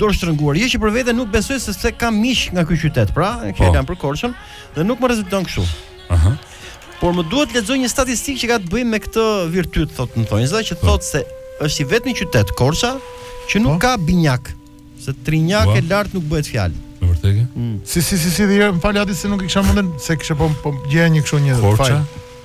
dorë shtrënguar. Jo që për vete nuk besoj se se kam miq nga ky qytet, pra, që po. janë për Korçën dhe nuk më rezulton kështu. Aha. Por më duhet të lexoj një statistikë që ka të bëjë me këtë virtyt, thotë në thonjza, që po. thotë se është i vetmi qytet Korça që nuk po. ka binjakë, se trinjakë e lart nuk bëhet fjalë. Në vërtetë? Mm. Si si si si dhe më fal atë se nuk e kisha mendjen se kisha po po gjeja një kështu një fjalë.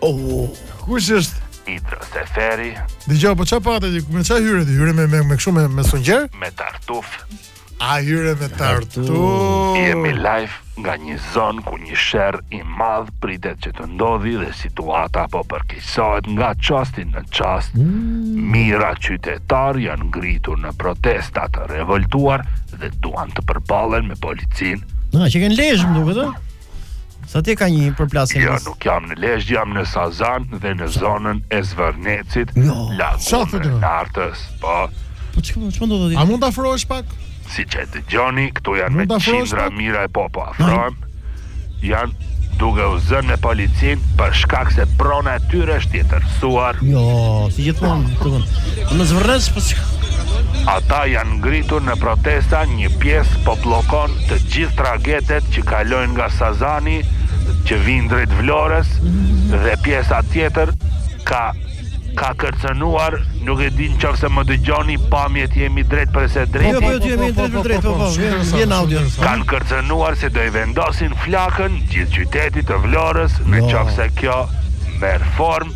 Oh, kush është? Idriz Seferi. Dëgjo, po ça pate, me ça hyre ti? Hyre me, me, me kështu me, me sfungjer? Me tartuf. A hyre me tartuf. Jemi live nga një zonë ku një sherr i madh pritet që të ndodhi dhe situata po përkeqësohet nga çasti në çast. Mm. Mijëra qytetarë janë ngritur në protesta të revoltuar dhe duan të përballen me policinë. Në, qenka në Lezhë, më duket, Se aty ka një përplasje Jo, nuk jam në Lezhë, jam në Sazan dhe në zonën e Zvërnecit, jo. laguna e Nartës. Po. Po çka çka do të di? A mund të afrohesh pak? Siç e dëgjoni, këtu janë me qindra mijëra e po po afrohem, janë duke u zënë me policinë për shkak se prona e tyre është tjetërsuar. Jo, si gjithmonë, të vënë. Në Zvërnec, për po që... Ata janë ngritur në protesta një pjesë po bllokon të gjithë Tragetet që kalojnë nga Sazani që vijnë drejt Vlorës dhe pjesa tjetër ka ka kërcënuar, nuk e di në qoftë se më dëgjoni, pamjet jemi drejtpërsëdrejti. Po, po, po, jemi drejtpërdrejt, po, po, vjen audio. Kanë kërcënuar se do i vendosin flakën gjithë qytetit të Vlorës, në po. qoftë se kjo merr formë,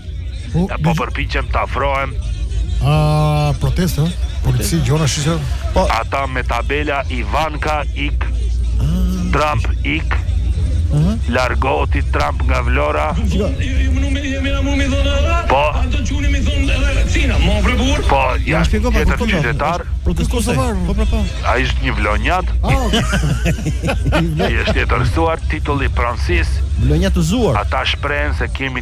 Po, po përpiqem të afrohem. A, protesta? Polici, gjuajnë shishe? Po, ata me tabela Ivanka ik, Trump ik, largohu ti Trump nga Vlora. Po, po, ja, tjetër qytetar, Për këtë kosovar. Po, po, po. ai është një vlonjat, i është tjetërsuar titulli i pronësisë, Vlonjatëzuar. ata shprehen se kemi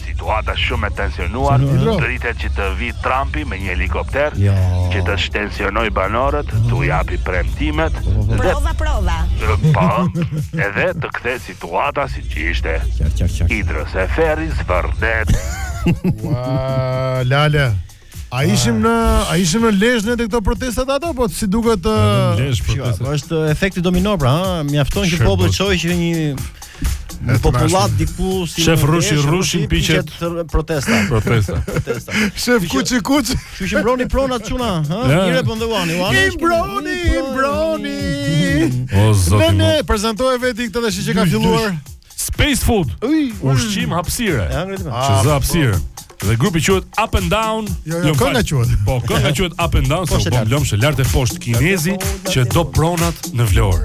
Situata shumë e tensionuar, pritet që të vijë Trumpi me një helikopter që të shtensionojë banorët, t'u japi premtimet dhe Prova, prova. po, edhe të kthehet situata siç ishte. Qartë, qartë, qartë. Idriz Seferi, Zvërnec. Ua, Lale. A ishim në a ishim në Lezhë ne te këto protestat ato apo si duket në Lezhë protestat. Është efekti domino pra, ha, mjafton që populli të shohë që një Një popullatë diku si sheh rrushi rrushin piqet protesta. Protesta. Protesta. Sheh Kuçi Kuçin. Kështu që mbroni pronat çuna, ha? Mire po ndevani, wan. Mbroni, mbroni. O zot. Ne prezantojmë vetë këtë tash që ka filluar. Space Food. Ushqim hapësire. Ja, ngritë me. Që zë hapësirë. Dhe grupi quhet Up and Down. Jo, jo, kënga quhet. Po, kënga quhet Up and Down, se Poshtë e lart. u bëm lëmsh lart e poshtë kinezi që do pronat në Vlorë.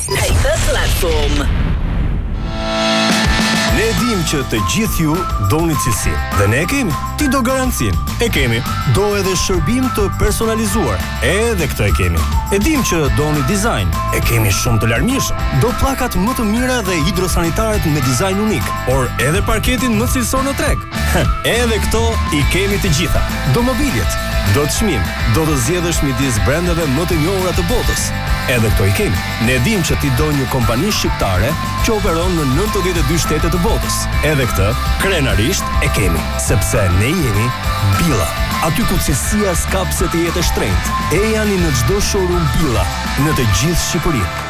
Ne e dimë që të gjithë ju doni cilësi. Dhe ne e kemi. Ti do garancinë. E kemi. Do edhe shërbim të personalizuar. Edhe këtë e kemi. E dimë që doni dizajn. E kemi shumë të larmishëm. Do pllakat më të mira dhe hidrosanitaret me dizajn unik, por edhe parketin më cilësor në treg. Edhe këto i kemi të gjitha. Do mobiljet. Do çmim. Do të zgjedhësh midis brendeve më të njohura të botës. Edhe këto i kemi. Ne dimë që ti do një kompani shqiptare që operon në 92 shtete të botës. Edhe këtë krenarisht e kemi, sepse ne jemi Billa. Aty ku cilësia s'ka pse të jetë e shtrenjtë. Ejani në çdo showroom Billa në të gjithë Shqipërinë.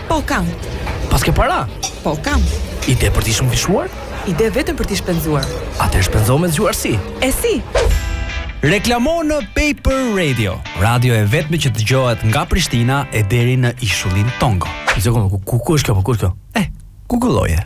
Po kam. Paske para? Po kam. Ide për t'i shumëfishuar? Ide vetëm për t'i shpenzuar. Atëherë shpenzo me zgjuarsi. E si? Reklamo në Paper Radio, radio e vetme që dëgjohet nga Prishtina e deri në ishullin Tongo. Një sekundë, ku, ku, ku është kjo, po, ku është kjo? Eh, Google-oje.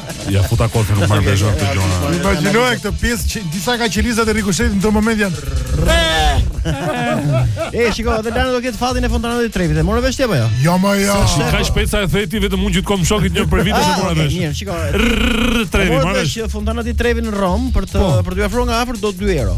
Ia futa kot nuk marr vesh dëgjo Më imagjino këtë pjesë që disa ka qelizat e rikushejtë në të moment janë E, shiko, dhe Lana do këtë fatin e Fontana di Trevit e more vesh ti apo jo? Jo, ma jo Se shiko po- shpejt sa e the ti vetëm mund gjithë kom shokit një për vite ah, s'e mora vesh Mirë, shiko Rrrr, Trevi, more vesh Fontana di Trevit në Romë për të, po. për t'iu afru nga afër do 2 euro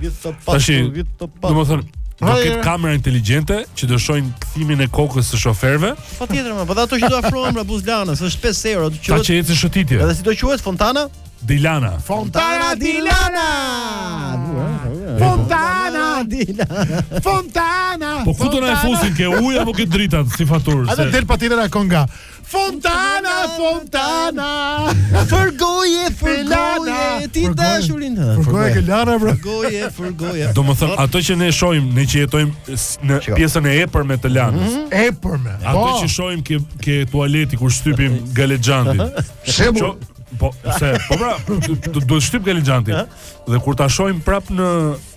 Vite pas, Tashi, vite pas. Domethënë, do Hajde, re. ketë kamera inteligjente që do shohin kthimin e kokës së shoferëve, Patjetër më, po dhe ato që do afrohen pra buzë Lanës, është 5 euro, do ta quhet. që ecën shëtitje. Edhe si do quhet Fontana di Lana. Fontana di Lana. Fontana di Lana. Fontana. Po ku do na e fusin ke uji apo ke dritat si faturë? Atë se- del patjetër ajo kënga. Fontana, Fontana. Fërgoje, fërgoje ti dashurinë. Fërgoje ke Lana bro. Fërgoje, fërgoje. Domethënë ato që ne shohim, ne që jetojmë në pjesën e epërme të Lanës. Mhm. Epërme. Ato po. që shohim ke ke tualeti kur shtypim galexhantin. Shembull, Po, se, po pra, do të shtyp galexhanti. Dhe kur ta shohim prap në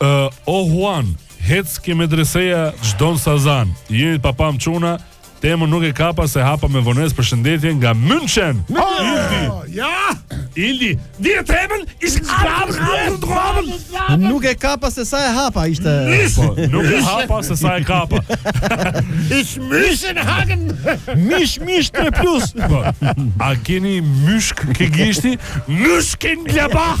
uh, O Juan, hec ke medreseja çdon Sazan Jeni të papam çuna Temën nuk e kapa se hapa me vonesë përshëndetje nga München Ildi oh, Ja Ildi Dhe temën Ishtë kapën Nuk e kapa se sa e hapa ishte po, Nuk e hapa se sa e kapa Ishtë München hagen Mish mish 3 plus po, A keni myshk ke gishti Mönchengladbach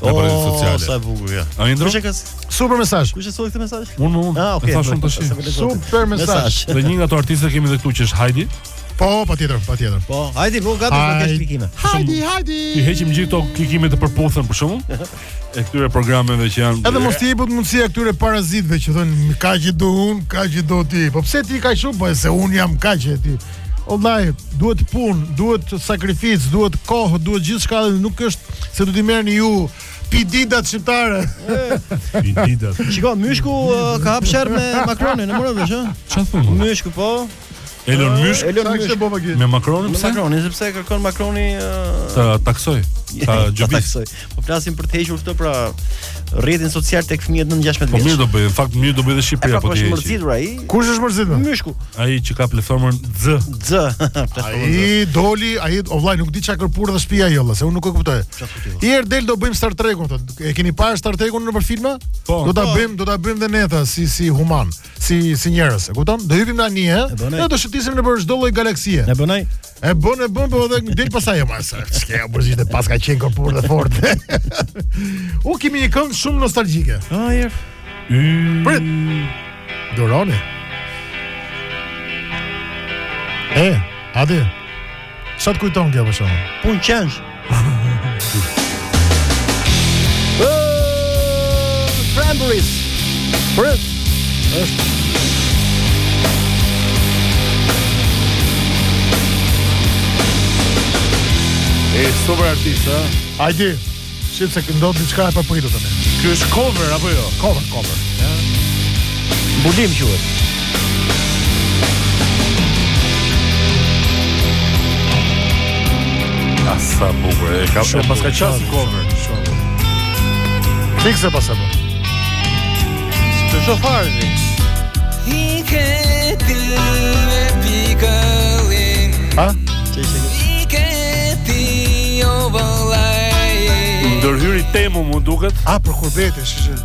në oh, rrjetet sociale. Sa bukur ja. A ndro? Super mesazh. Kush e solli këtë mesazh? Unë, unë. Ah, okay. Sa shumë tash. Super mesazh. Dhe një nga ato artistë kemi edhe këtu që është Heidi. Po, patjetër, patjetër. Po, Heidi, po gati për të klikime. Hajde, hajde. T'i heqim gjithë këto klikime të përfituar për shkakun e këtyre programeve që janë. Edhe mos t'i jepet mundësia këtyre parazitëve që thonë kaq dua unë, kaq do ti. Po pse ti kaq shumë, po se unë jam kaq ti. O vlla, duhet punë, duhet sakrificë, duhet kohë, duhet gjithçka, nuk është se do t'i merrni ju pididat shqiptare. Pididat. Shiko, Myshku uh, ka hap sherr me Macronin, e morën vesh, ë? Çfarë thon? Myshku po. Elon Musk, Elon Musk po vallë. Me Macronin, pse? Macronin, sepse kërkon Macroni uh, ta taksojë, ta gjobisë. Po flasim për të hequr këtë pra rrjetin social tek fëmijët nën 16 vjeç. Po mirë do bëjë, në fakt mirë do bëjë dhe Shqipëria po ti. Po është mërzitur ai. Kush është mërzitur? Myshku. Ai që ka platformën Z. Z. Ai doli, ai o vlla nuk di ç'ka kërpur dhe shtëpia jolla, se unë nuk e kuptoj. I er del do bëjmë Star Trek-un thotë. E keni parë Star Trek-un nëpër filma? Po. Do ta po. bëjmë, do ta bëjmë dhe ne si si human, si si njerëz, e kupton? Do hypim në anije, ne do shëtisim nëpër çdo lloj galaksie. Ne bënai E bën e bën po edhe del pastaj e masa. Çke apo zi të paska qenë kërpur dhe fort. U kemi një këngë shumë nostalgjike. Ah, jef. Prit. Dorone. E, adi. Ça të kujton kjo për shkak? Punë qensh. Cranberries. Për është E super artist, ha? Hajde, se këndon diçka e papritur te ne. Kjo është cover, apo jo? Cover, cover. Ja. Mbulim që është. Sa bukur, e ka shumë paska qenë si cover Shumë Fiks e paske bërë Së shumë farë zi I këti me pikëllin Ha? Që i shëgjë I këti jo vëllaj Ndërhyri Temu mu duket A, për kurbete, shë shë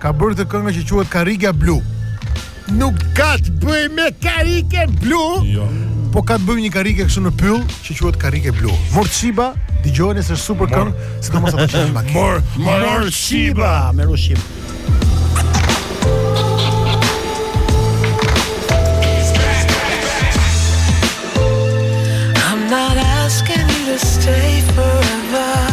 Ka bërë këtë këngë që quhet Karrigia Blu. Nuk ka të bëjë me karrige blu. Jo. Po ka të bëjë një karrige kështu në pyll që quhet karrige blu. Morcheeba, dëgjojeni se është super këngë, sidomos ato që në makinë. Mor, Morcheeba, me rushim. I'm not asking you to stay forever.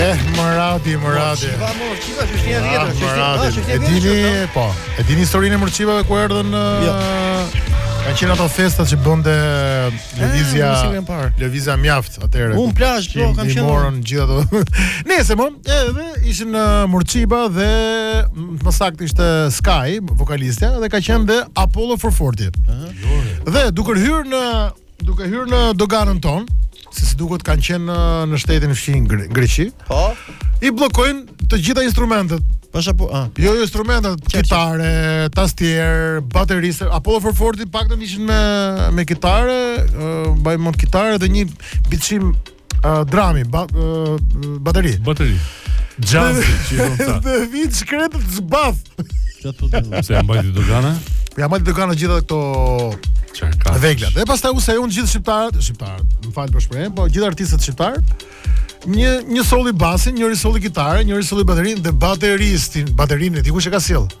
Eh, Mërati, Mërati. Morcheeba, Morcheeba, që është një vjetër. Ah, Mërati. E dini, po, e dini historinë e Morcheebave kur erdhën... Jo. Kanë qenë ato festat që bënte Lëvizja, ah, Lëvizja Mjaft atëherë. Në plazh, po, kam qenë. Morën gjithë ato. Nëse më, edhe ishin në Morcheeba dhe më saktë ishte Skye, vokalistja dhe ka qenë dhe Apollo Four Forty. Ëh. Dhe duke hyrë në Duke hyrë në doganën tonë, se siç duket kanë qenë në, në shtetin fqinj Gre Greqi, Po. i bllokojnë të gjitha instrumentet. Pasha po, ah. Jo, jo instrumentet, kitare, tastierë, bateri, se Apollo Four Forty të paktën ishin me me kitare, uh, mbaj mend kitare dhe një beat machine Uh, drami, ba, uh, bateri. Bateri. Jazz, që do të. Dhe vijnë të shkretët zbathur. Çfarë po do? Se ia mbajti dogana? Po ia mbajti dogana gjithë ato Çfarë? Vegla. Dhe pastaj u sa janë gjithë shqiptarët, shqiptarët. Më fal për shprehjen, po gjithë artistët shqiptarë. Një një solli basin, njëri solli kitarën, njëri solli baterinë dhe bateristin, baterinë dikush e ka sjellë.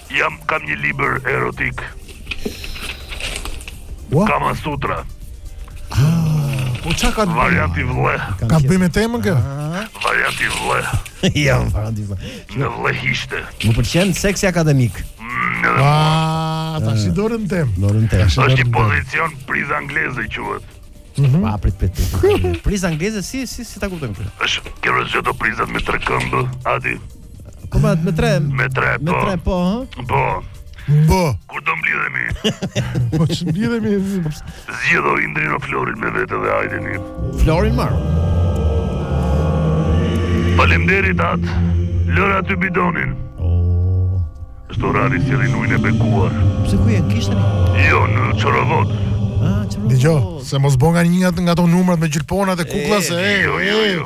Jam kam një libër erotik. Ua? Kama Sutra. Po ça ka varianti BLU? Ka të bëjë me temën kë? Varianti BLU. Ja, varianti BLU. Në BLU ishte. Më pëlqen seksi akademik. Ah, ta si dorën tem. Dorën tem. Është një pozicion prizë angleze quhet. Mhm. Pa prit prit. Prizë angleze si si si ta kuptojmë këtë? Është kjo rrezë do prizat me tre këmbë, a e di. Po me me tre. Me tre po. Me tre po. Po. Po. Kur do mblidhemi? Po ç'u mblidhemi? Zgjedho Indrin e Florin me vete dhe hajdeni. Florin marr. Faleminderit at. Lëre aty bidonin. Oh. Sto rari si edhe ujin e bekuar Pse ku je, në kishë ti? Jo, në qëravot Ah, që Dëgjo, se mos bën ndonjë nga, nga ato numrat me gjilpëra te kukulla se e, jo, jo, jo.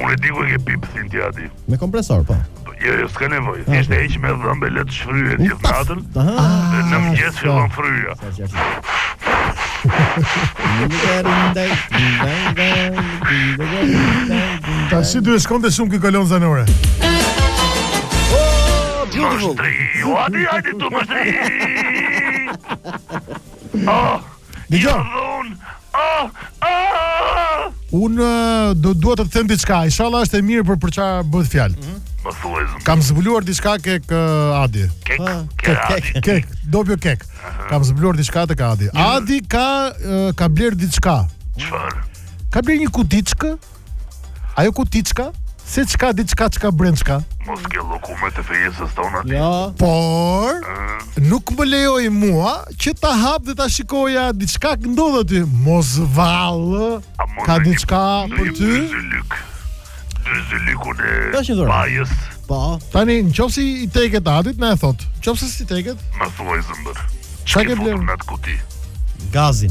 Unë e di ku e ke pipëzën ti ati. Me kompresor, po. Jo, jo, s'ka nevojë. Ah, Thjesht e heq me dhëmbë le të shfryhet gjithë natën. Aha. Dhe në mëngjes fillon fryja. Sa që është. Tashi ty të shkonte shumë kjo kolonë zanore Oh, beautiful Mështri, ju ati, ati tu mështri Oh, Dëgjo. Un do dua të them diçka. Inshallah është e mirë për për çfarë bëhet fjalë. Mm -hmm. Më thuaj zemër. Kam zbuluar diçka kek Adi. Kek, ah, kek, kek, kek, kek, dobjo kek. Kam zbuluar diçka tek Adi. Adi ka ka bler diçka. Çfarë? Ka bler një kutiçkë Ajo kutiçka? Seç ka diçka çka brenda çka? Mos ke llokume të fejesës tonë Adi. Ja. Por, nuk më lejoi mua që ta hap dhe ta shikoja diçka që ndodhet aty. Mos vallë, ka diçka për ty. Byzylyk, byzylykun e bajës. Po. Tani, në qoftë se i teket Adit, na e thotë. Në qoftë se i teket? Më thuaj zemër. Ça ke blerë? Në atë kuti. Gazin.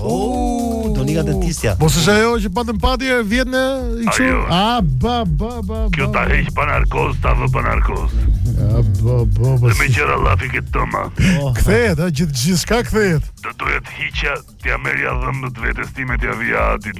Oh, Donika dentistja. Po s'është ajo që pate parvjet një kështu? Ajo. A ba ba ba. Kjo ba. ta heq pa narkoz, ta vë pa narkoz. A ba ba ba. Dhe me që ra llafi këtu te dhëmbët. Oh. Kthehet, a, gjithë gjithçka kthehet. Do doja të hiqja, t'ia merrja dhëmbët vetes time, t'ia vija Adit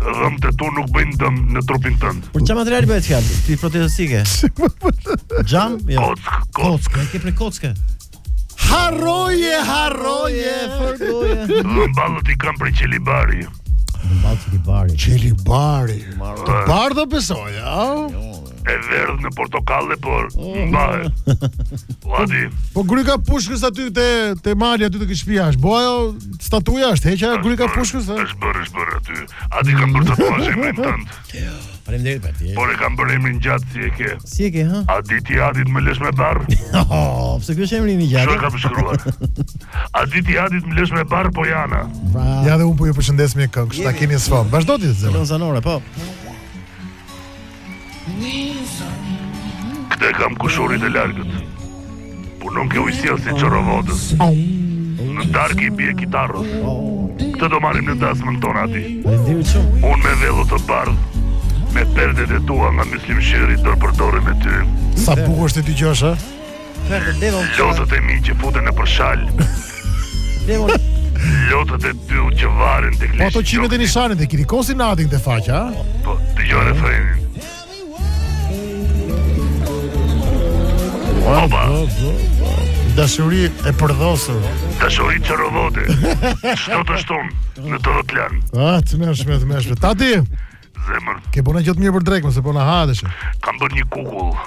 dhëmbët e tu nuk bëjnë dëm në trupin tënd. Për çfarë materiali bëhet fjalë? Tip protezike. Xham? Jo. Kockë, kockë. Kockë për kockë. Harroje, harroje, forgoje. Dhëmballët i kam prej qelibari. Dhëmballët qelibari. Qelibari. Të bardhë besoja. Jo. e verdhë në portokalli, por mbahet. Adi. Po gryka pushkës aty te te mali aty tek shtëpia është. Po ajo statuja është, heqja e gryka bërë, pushkës. ë? Është bërë, është bërë aty. Adi kam bërë tatuazh emrin tënd. Faleminderit prej ty. Por e kam bërë emrin gjatë si e ke. Si e ke, ha? A di ti Adi të më lësh me barrë? Oh, pse ky është emri i Çfarë gjatë? kam shkruar? A di ti Adi të më lësh me barrë Bojana? Pra, Ja dhe unë po ju përshëndes me këngë, kështu ta keni sfond. Vazhdo ti zëra. Don Zanore, po. Këtë e kam kushëri të largët Punon ke ujësjellësi Çorovodës Në darkë i bie kitarës Këtë do marrim në dasmën tonë Adi Unë me vello të bardhë Me perdet e tua nga Myslym Shyri Dorë për dore me ty Sa bukur është të dëgjosh Lotët e mi që futen nëpër shall. Lotët e tij që varen të klishtë. Po ato qimet e nishanit e të gërric Adin te faqja, a? Po, të gjore frenin. Opa! Dashuri e përdhosur. Dashuri Çorovode. Shdo të shtonë në të rëtë lanë. Ah, e tmerrshme, e tmerrshme. Tati! Zemër. Ke bo naj gjë të mirë për drekë, se po na haet she. Kam bërë një kukullë.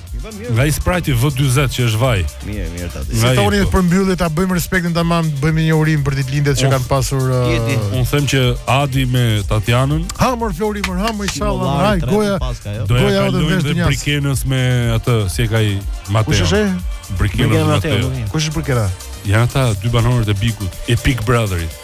Nga Sprite V20 që është vaj. Mirë, mirë ta di. Si thoni po. për mbyllje ta bëjmë respektin tamam, bëjmë një urim për ditëlindjet që kanë pasur. Uh, Unë them që Adi me Tatianën. Ha mor Flori, mor ha më inshallah, ha goja. Jo? Do ja kalojmë vesh të Brikenës me atë, si e ka, Mateo. Kush është? Brikenës me Mateo. Kush është Brikena? Ja ata dy banorët e Bigut, e Big Brotherit.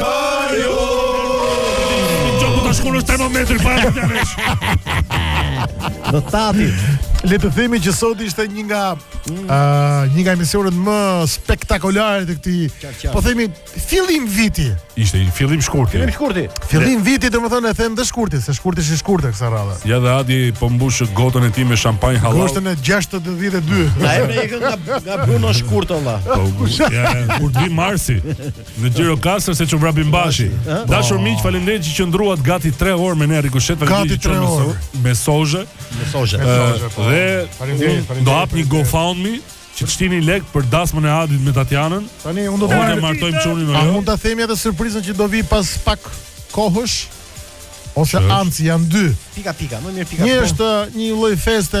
Mario! Gjoku ta shkollës termometri pa e të resh. Në tati. Le të themi që sot ishte një nga mm. uh, një nga emisionet më spektakolare të këtij. Po themi fillim viti. Ishte një fillim shkurti. Fillim shkurti. Fillim viti, domethënë e them dhe shkurti, se shkurti është i shkurtër kësaj radhe. Ja dhe Adi po mbush gotën e tij me shampanjë hallall. Gotën e 62. Na e bëj nga nga Bruno shkurt valla. Po, ja, kur vi marsi. Në Gjirokastër se çu vrap im Bashi. Të dashur miq, faleminderit që qëndruat gati 3 orë me ne Rikusheta në Gati tre orë. mesazhe. Mesazhe. Ë, Mesazhe, po. Dhe Faleminderit, faleminderit, do hap një faleminderit. GoFundMe që të shtini lek për dasmën e Adit me Tatjanën. Tani unë do të Unë marr- e martojmë çunin A o jo. mund ta themi edhe surprizën që do vi pas pak kohësh? Ose Që është? anci janë dy. Pika pika, më mirë pika. Një po. është uh, një lloj feste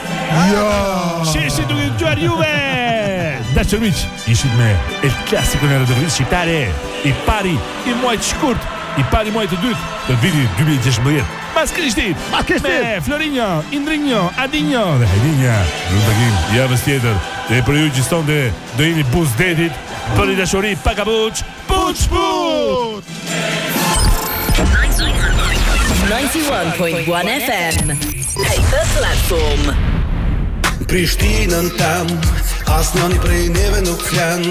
Jo! Ishit duke dëgjuar juve! Të dashur miq, ishit me El Klasiko e radios shqiptare, i pari i muajit shkurt, i pari i muajit të dytë, të vitit 2016. Mas krishtit, Mas krishtit! me Florinjo, Indrinjo, Adinjo dhe Hedinja, në takim javës tjetër, dhe për ju gjithëson dhe do jeni buzë detit, bëni dashuri, pa kapuç, Puç puç! 91.1 FM Këtë platform Prishtinën tan' As njani prej neve nuk t'lan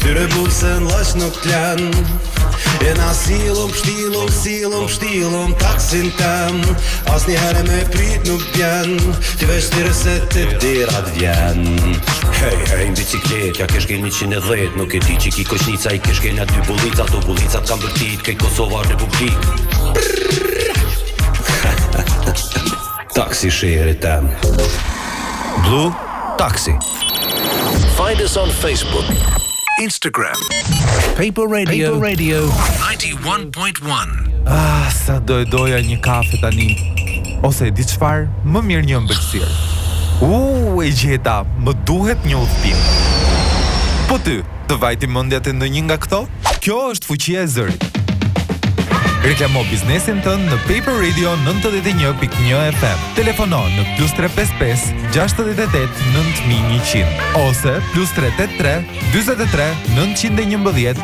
Ty rrugës n'lloç nuk t'lan E na silëm, shtilëm, silëm, shtilëm Taksin tan' As një herë me prit nuk vjen Ti vesh, thirre se te dera t'vjen Hej, hej, në biciklet I ka shkelë Njëqind e dhjetë nuk e di që ki koçnica i ka shkelë dy bullica ato bullicat kan bërtit kej Kosova Republik Taksi e shehrit tem Blue Taxi Find us on Facebook Instagram Paper Radio Paper Radio 91 Point one. Ah, sa do e doja një kafe tani. Ose e di çfarë, më mirë një ëmbëlsirë. Uuu, e gjeta, më duhet një udhëtim. Po ty, të vajti mendja te ndonjë nga këto? Kjo është fuqia e zërit. Reklamo biznesin tënd në Paper Radio 91.1 FM. Telefono në +355 688 9100 ose +383 43 911